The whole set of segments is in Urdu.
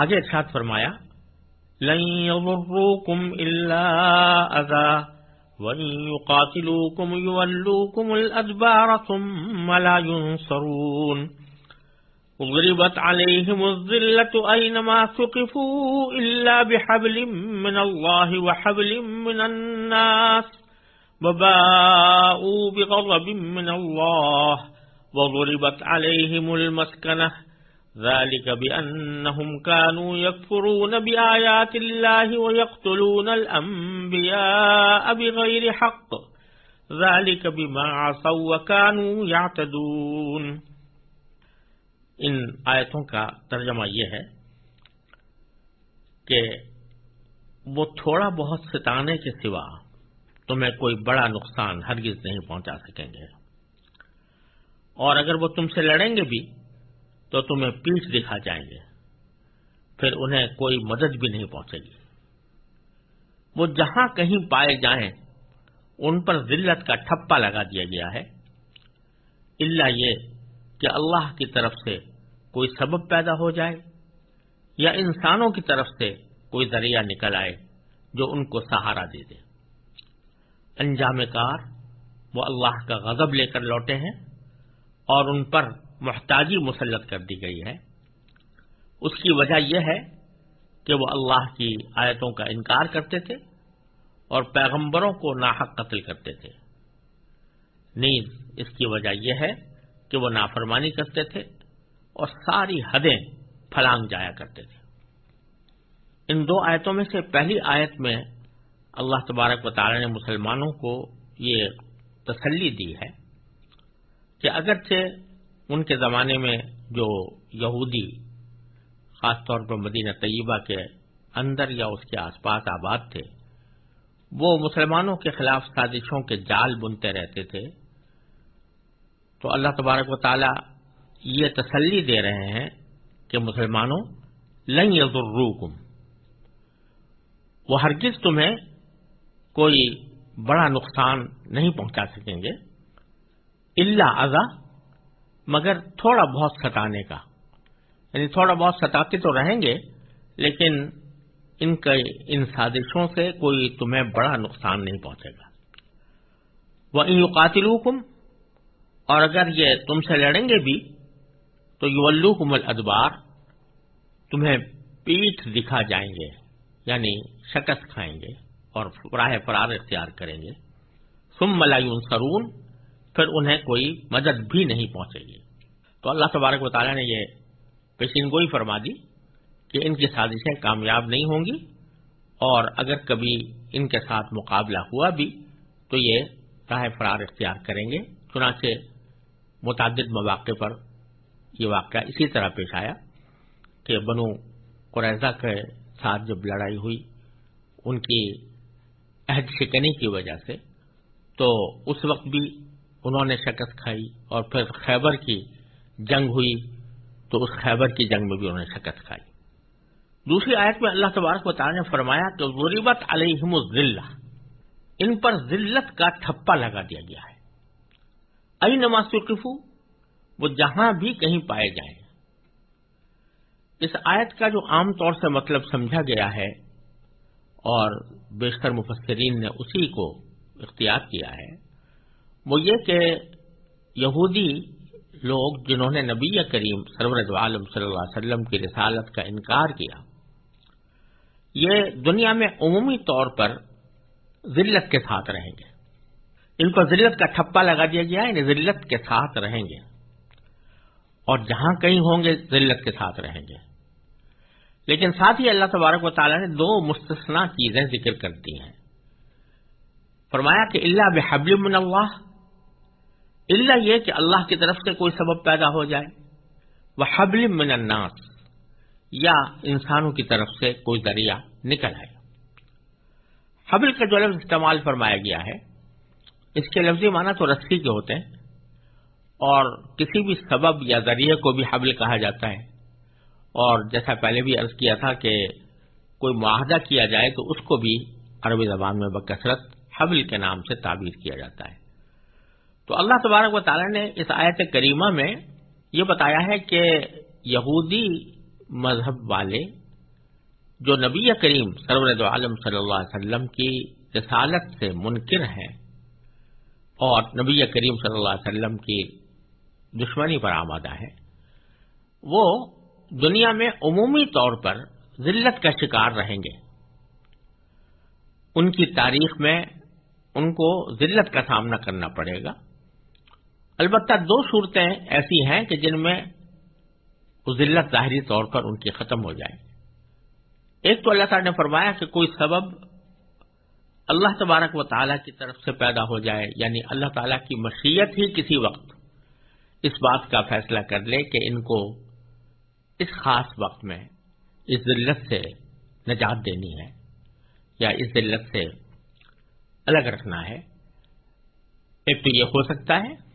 آگے ارشاد فرمایا، لن يضروكم إلا أذى وإن يقاتلوكم يولوكم الأدبار ثم لا ينصرون. ضربت عليهم الظلة أينما ثقفوا إلا بحبل من الله وحبل من الناس وباءوا بغضب من الله وضربت عليهم المسكنة ذلك بأنهم كانوا يكفرون بآيات الله ويقتلون الأنبياء بغير حق. ذلك بما عصوا وكانوا يعتدون. ان آیتوں کا ترجمہ یہ ہے کہ وہ تھوڑا بہت ستانے کے سوا تمہیں کوئی بڑا نقصان ہرگز نہیں پہنچا سکیں گے اور اگر وہ تم سے لڑیں گے بھی تو تمہیں پیٹ دکھا جائیں گے۔ پھر انہیں کوئی مدد بھی نہیں پہنچے گی۔ وہ جہاں کہیں پائے جائیں، ان پر ذلت کا ٹھپا لگا دیا گیا ہے۔ اللہ یہ کہ اللہ کی طرف سے کوئی سبب پیدا ہو جائے یا انسانوں کی طرف سے کوئی ذریعہ نکل آئے جو ان کو سہارا دے دے۔ انجام کار وہ اللہ کا غضب لے کر لوٹے ہیں اور ان پر محتاجی مسلط کر دی گئی ہے۔ اس کی وجہ یہ ہے کہ وہ اللہ کی آیتوں کا انکار کرتے تھے اور پیغمبروں کو ناحق قتل کرتے تھے۔ نیز اس کی وجہ یہ ہے کہ وہ نافرمانی کرتے تھے اور ساری حدیں پھلانگ جایا کرتے تھے۔ ان دو آیتوں میں سے پہلی آیت میں اللہ تبارک و تعالی نے مسلمانوں کو یہ تسلی دی ہے کہ اگرچہ ان کے زمانے میں جو یہودی، خاص طور پر مدینہ طیبہ کے اندر یا اس کے آس پاس آباد تھے، وہ مسلمانوں کے خلاف سازشوں کے جال بنتے رہتے تھے۔ تو اللہ تبارک و تعالی یہ تسلی دے رہے ہیں کہ مسلمانوں، لن یضروکم، وہ ہرگز تمہیں کوئی بڑا نقصان نہیں پہنچا سکیں گے۔ اللہ ازا مگر تھوڑا بہت ستانے کا۔ یعنی تھوڑا بہت ستاتے تو رہیں گے، لیکن ان کے، ان سازشوں سے کوئی تمہیں بڑا نقصان نہیں پہنچے گا۔ وہ ان قاتل اور اگر یہ تم سے لڑیں گے بھی، تو یو کم ادبار تمہیں پیٹھ دکھا جائیں گے یعنی شکست کھائیں گے اور راہ فرار اختیار کریں گے۔ سم ملایون سرون پھر انہیں کوئی مدد بھی نہیں پہنچے گی۔ تو اللہ تبارک و تعالیٰ نے یہ پیشین گوئی فرما دی کہ ان کی سازشیں کامیاب نہیں ہوں گی اور اگر کبھی ان کے ساتھ مقابلہ ہوا بھی تو یہ راہ فرار اختیار کریں گے۔ چنانچہ متعدد مواقع پر یہ واقعہ اسی طرح پیش آیا کہ بنو قریضہ کے ساتھ جب لڑائی ہوئی ان کی عہد شکنی کی وجہ سے تو اس وقت بھی انہوں نے شکست کھائی اور پھر خیبر کی جنگ ہوئی تو اس خیبر کی جنگ میں بھی انہوں نے شکست کھائی۔ دوسری آیت میں اللہ تبارک و تعالیٰ نے فرمایا کہ غریبت علیہم الزلہ ان پر ذلت کا ٹھپا لگا دیا گیا ہے۔ ائی نماز وہ جہاں بھی کہیں پائے جائیں۔ اس آیت کا جو عام طور سے مطلب سمجھا گیا ہے اور بیشتر مفسرین نے اسی کو اختیار کیا ہے وہ یہ کہ یہودی لوگ جنہوں نے نبی کریم سرورت عالم صلی اللہ علیہ وسلم کی رسالت کا انکار کیا، یہ دنیا میں عمومی طور پر ذلت کے ساتھ رہیں گے۔ ان کو ذلت کا ٹھپا لگا دیا گیا ہے ذلت کے ساتھ رہیں گے۔ اور جہاں کہیں ہوں گے، ذلت کے ساتھ رہیں گے۔ لیکن ساتھ ہی اللہ تبارک و تعالیٰ نے دو مستثنا چیزیں ذکر کر دی ہیں۔ فرمایا کہ اللہ بحبل من اللہ اللہ یہ کہ اللہ کی طرف سے کوئی سبب پیدا ہو جائے۔ وہ حبل من الناس، یا انسانوں کی طرف سے کوئی ذریعہ نکل آئے۔ حبل کا جو لفظ استعمال فرمایا گیا ہے، اس کے لفظی معنی تو رسی کے ہوتے ہیں، اور کسی بھی سبب یا ذریعے کو بھی حبل کہا جاتا ہے۔ اور جیسا پہلے بھی عرض کیا تھا کہ کوئی معاہدہ کیا جائے تو اس کو بھی عربی زبان میں بکثرت حبل کے نام سے تعبیر کیا جاتا ہے۔ تو اللہ تبارک و تعالیٰ نے اس آیت کریمہ میں یہ بتایا ہے کہ یہودی مذہب والے جو نبی کریم سرورد عالم صلی اللہ علیہ وسلم کی رسالت سے منکر ہیں اور نبی کریم صلی اللہ علیہ وسلم کی دشمنی پر آمادہ ہے وہ دنیا میں عمومی طور پر ذلت کا شکار رہیں گے۔ ان کی تاریخ میں ان کو ذلت کا سامنا کرنا پڑے گا۔ البتہ دو صورتیں ایسی ہیں کہ جن میں ذلت ظاہری طور پر ان کی ختم ہو جائے۔ ایک تو اللہ تعالی نے فرمایا کہ کوئی سبب اللہ تبارک و تعالیٰ کی طرف سے پیدا ہو جائے یعنی اللہ تعالیٰ کی مشیت ہی کسی وقت اس بات کا فیصلہ کر لے کہ ان کو اس خاص وقت میں اس ذلت سے نجات دینی ہے یا اس ذلت سے الگ رکھنا ہے۔ ایک تو یہ ہو سکتا ہے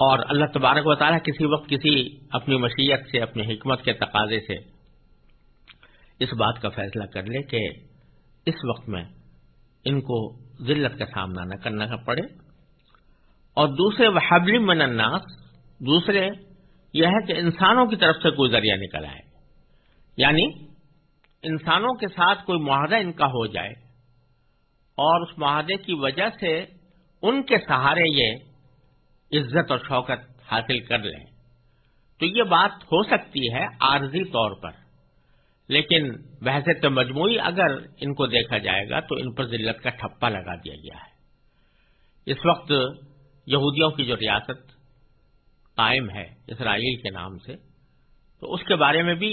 اور اللہ تبارک و تعالیٰ کسی وقت کسی اپنی مشیت سے، اپنی حکمت کے تقاضے سے اس بات کا فیصلہ کر لے کہ اس وقت میں ان کو ذلت کا سامنا نہ کرنا پڑے۔ اور دوسرے وہ من الناس، دوسرے یہ ہے کہ انسانوں کی طرف سے کوئی ذریعہ نکل آئے۔ یعنی انسانوں کے ساتھ کوئی معاہدہ ان کا ہو جائے اور اس معاہدے کی وجہ سے ان کے سہارے یہ عزت اور شوکت حاصل کر لیں۔ تو یہ بات ہو سکتی ہے عارضی طور پر، لیکن بحث مجموعی اگر ان کو دیکھا جائے گا تو ان پر ذلت کا ٹھپا لگا دیا گیا ہے۔ اس وقت یہودیوں کی جو ریاست قائم ہے اسرائیل کے نام سے، تو اس کے بارے میں بھی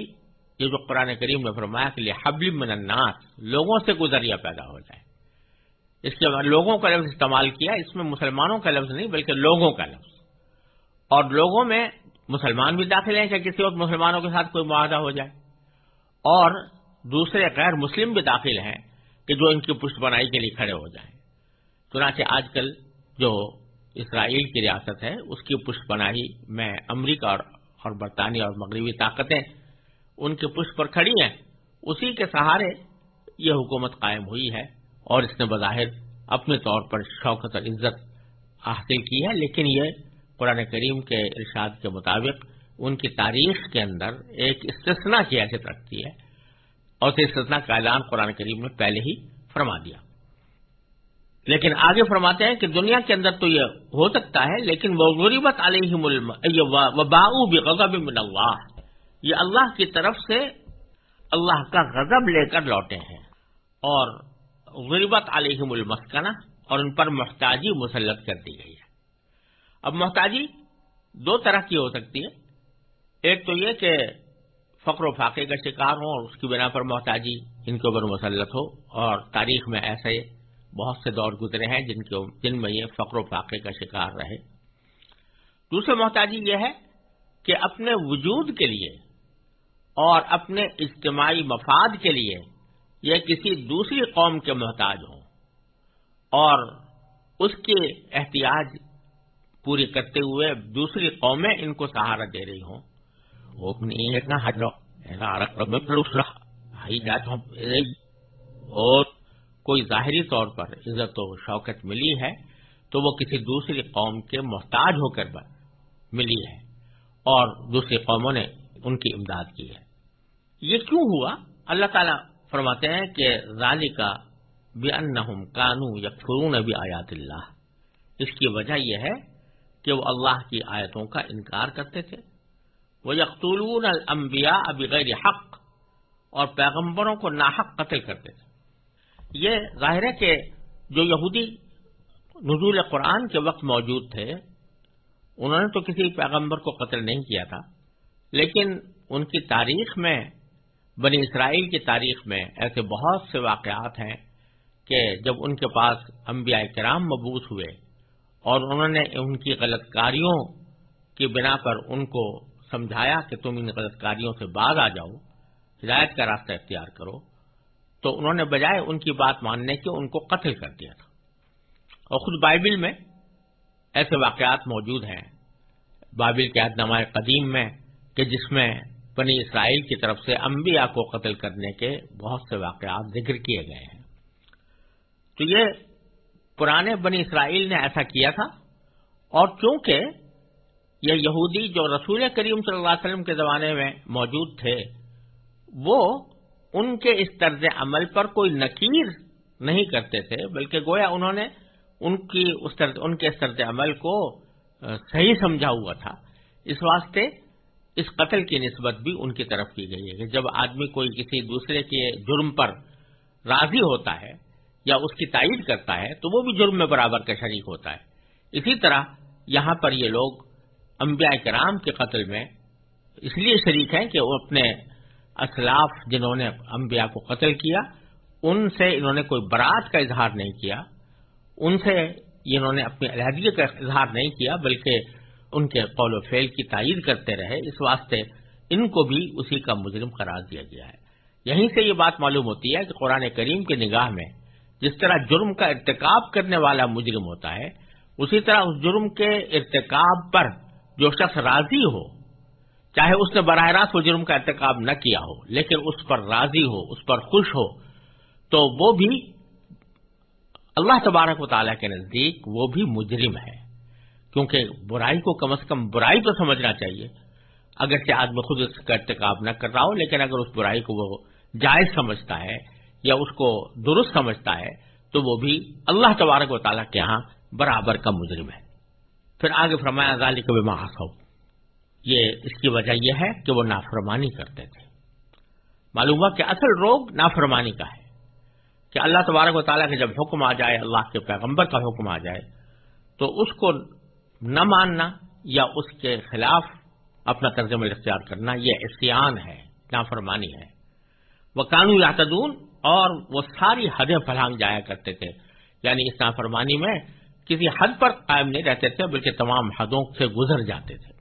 یہ جو قرآن کریم نے فرمایا کہ حبل من الناس، لوگوں سے گزریا پیدا ہو جائے۔ اس کے بعد لوگوں کا لفظ استعمال کیا، اس میں مسلمانوں کا لفظ نہیں بلکہ لوگوں کا لفظ۔ اور لوگوں میں مسلمان بھی داخل ہیں کہ کسی وقت مسلمانوں کے ساتھ کوئی معاہدہ ہو جائے۔ اور دوسرے غیر مسلم بھی داخل ہیں کہ جو ان کی پشت بنائی کے لیے کھڑے ہو جائیں۔ چنانچہ آج کل جو اسرائیل کی ریاست ہے، اس کی پشت بنائی میں امریکہ اور برطانیہ اور مغربی طاقتیں ان کے پشت پر کھڑی ہیں۔ اسی کے سہارے یہ حکومت قائم ہوئی ہے۔ اور اس نے بظاہر اپنے طور پر شوکت اور عزت حاصل کی ہے، لیکن یہ قرآن کریم کے ارشاد کے مطابق ان کی تاریخ کے اندر ایک استثنا کی حیثیت رکھتی ہے اور اسے استثنا کا اعلان قرآن کریم نے پہلے ہی فرما دیا۔ لیکن آگے فرماتے ہیں کہ دنیا کے اندر تو یہ ہو سکتا ہے، لیکن وہ غریبت علیہ باؤ بھی من اللہ۔ یہ اللہ کی طرف سے اللہ کا غضب لے کر لوٹے ہیں اور غریبت علیہم المسکنہ اور ان پر محتاجی مسلط کر دی گئی ہے۔ اب محتاجی دو طرح کی ہو سکتی ہے ایک تو یہ کہ فقر و فاقے کا شکار ہو اور اس کی بنا پر محتاجی ان کے اوپر مسلط ہو اور تاریخ میں ایسے بہت سے دور گزرے ہیں جن کے جن میں یہ فقر و فاقے کا شکار رہے۔ دوسرے محتاجی یہ ہے کہ اپنے وجود کے لیے اور اپنے اجتماعی مفاد کے لیے یہ کسی دوسری قوم کے محتاج ہوں اور اس کے احتیاج پوری کرتے ہوئے دوسری قومیں ان کو سہارا دے رہی ہوں۔ اور کوئی ظاہری طور پر عزت و شوکت ملی ہے تو وہ کسی دوسری قوم کے محتاج ہو کر ملی ہے اور دوسری قوموں نے ان کی امداد کی ہے۔ یہ کیوں ہوا؟ اللہ تعالیٰ فرماتے ہیں کہ ظالی کا بے ان کانو یا فرون بھی آیات اللہ۔ اس کی وجہ یہ ہے کہ وہ اللہ کی آیتوں کا انکار کرتے تھے۔ وہ یکتولون الانبیاء بغیر حق اور پیغمبروں کو ناحق قتل کرتے تھے۔ یہ ظاہر ہے کہ جو یہودی نزول قرآن کے وقت موجود تھے، انہوں نے تو کسی پیغمبر کو قتل نہیں کیا تھا، لیکن ان کی تاریخ میں بنی اسرائیل کی تاریخ میں ایسے بہت سے واقعات ہیں کہ جب ان کے پاس انبیاء کرام مبوس ہوئے اور انہوں نے ان کی غلط کاریوں کی بنا پر ان کو سمجھایا کہ تم ان غلط کاریوں سے باز آ جاؤ، ہدایت کا راستہ اختیار کرو، تو انہوں نے بجائے ان کی بات ماننے کے ان کو قتل کر دیا تھا۔ اور خود بائبل میں ایسے واقعات موجود ہیں۔ بائبل کے عہد نمائے قدیم میں کہ جس میں بنی اسرائیل کی طرف سے انبیاء کو قتل کرنے کے بہت سے واقعات ذکر کیے گئے ہیں۔ تو یہ پرانے بنی اسرائیل نے ایسا کیا تھا؟ اور چونکہ یہ یہودی جو رسول کریم صلی اللہ علیہ وسلم کے زمانے میں موجود تھے، وہ ان کے اس طرز عمل پر کوئی نکیر نہیں کرتے تھے، بلکہ گویا انہوں نے ان کی اس طرز، ان کے اس طرز عمل کو صحیح سمجھا ہوا تھا۔ اس واسطے اس قتل کی نسبت بھی ان کی طرف کی گئی ہے کہ جب آدمی کوئی کسی دوسرے کے جرم پر راضی ہوتا ہے یا اس کی تائید کرتا ہے تو وہ بھی جرم میں برابر کا شریک ہوتا ہے۔ اسی طرح یہاں پر یہ لوگ انبیاء کرام کے قتل میں اس لیے شریک ہیں کہ وہ اپنے اسلاف جنہوں نے انبیاء کو قتل کیا، ان سے انہوں نے کوئی برات کا اظہار نہیں کیا، ان سے انہوں نے اپنی علیحدگی کا اظہار نہیں کیا، بلکہ ان کے قول و فعل کی تائید کرتے رہے، اس واسطے ان کو بھی اسی کا مجرم قرار دیا گیا ہے۔ یہیں سے یہ بات معلوم ہوتی ہے کہ قرآن کریم کی نگاہ میں جس طرح جرم کا ارتکاب کرنے والا مجرم ہوتا ہے، اسی طرح اس جرم کے ارتکاب پر جو شخص راضی ہو، چاہے اس نے براہ راست وہ جرم کا ارتکاب نہ کیا ہو، لیکن اس پر راضی ہو، اس پر خوش ہو، تو وہ بھی اللہ تبارک و تعالیٰ کے نزدیک وہ بھی مجرم ہے۔ کیونکہ برائی کو کم از کم برائی تو سمجھنا چاہیے۔ اگرچہ آدمی خود اس کا ارتکاب نہ کر رہا ہو، لیکن اگر اس برائی کو وہ جائز سمجھتا ہے یا اس کو درست سمجھتا ہے، تو وہ بھی اللہ تبارک و تعالیٰ کے ہاں برابر کا مجرم ہے۔ پھر آگے فرمایا غالی کبھی محاسو یہ اس کی وجہ یہ ہے کہ وہ نافرمانی کرتے تھے۔ معلوم ہوا کہ اصل روگ نافرمانی کا ہے۔ کہ اللہ تبارک و تعالیٰ کے جب حکم آ جائے، اللہ کے پیغمبر کا حکم آ جائے، تو اس کو نہ ماننا یا اس کے خلاف اپنا طرز عمل اختیار کرنا، یہ احسیان ہے، نافرمانی ہے۔ وہ قانون یاتدون اور وہ ساری حدیں پھلانگ جایا کرتے تھے۔ یعنی اس نافرمانی میں کسی حد پر قائم نہیں رہتے تھے، بلکہ تمام حدوں سے گزر جاتے تھے۔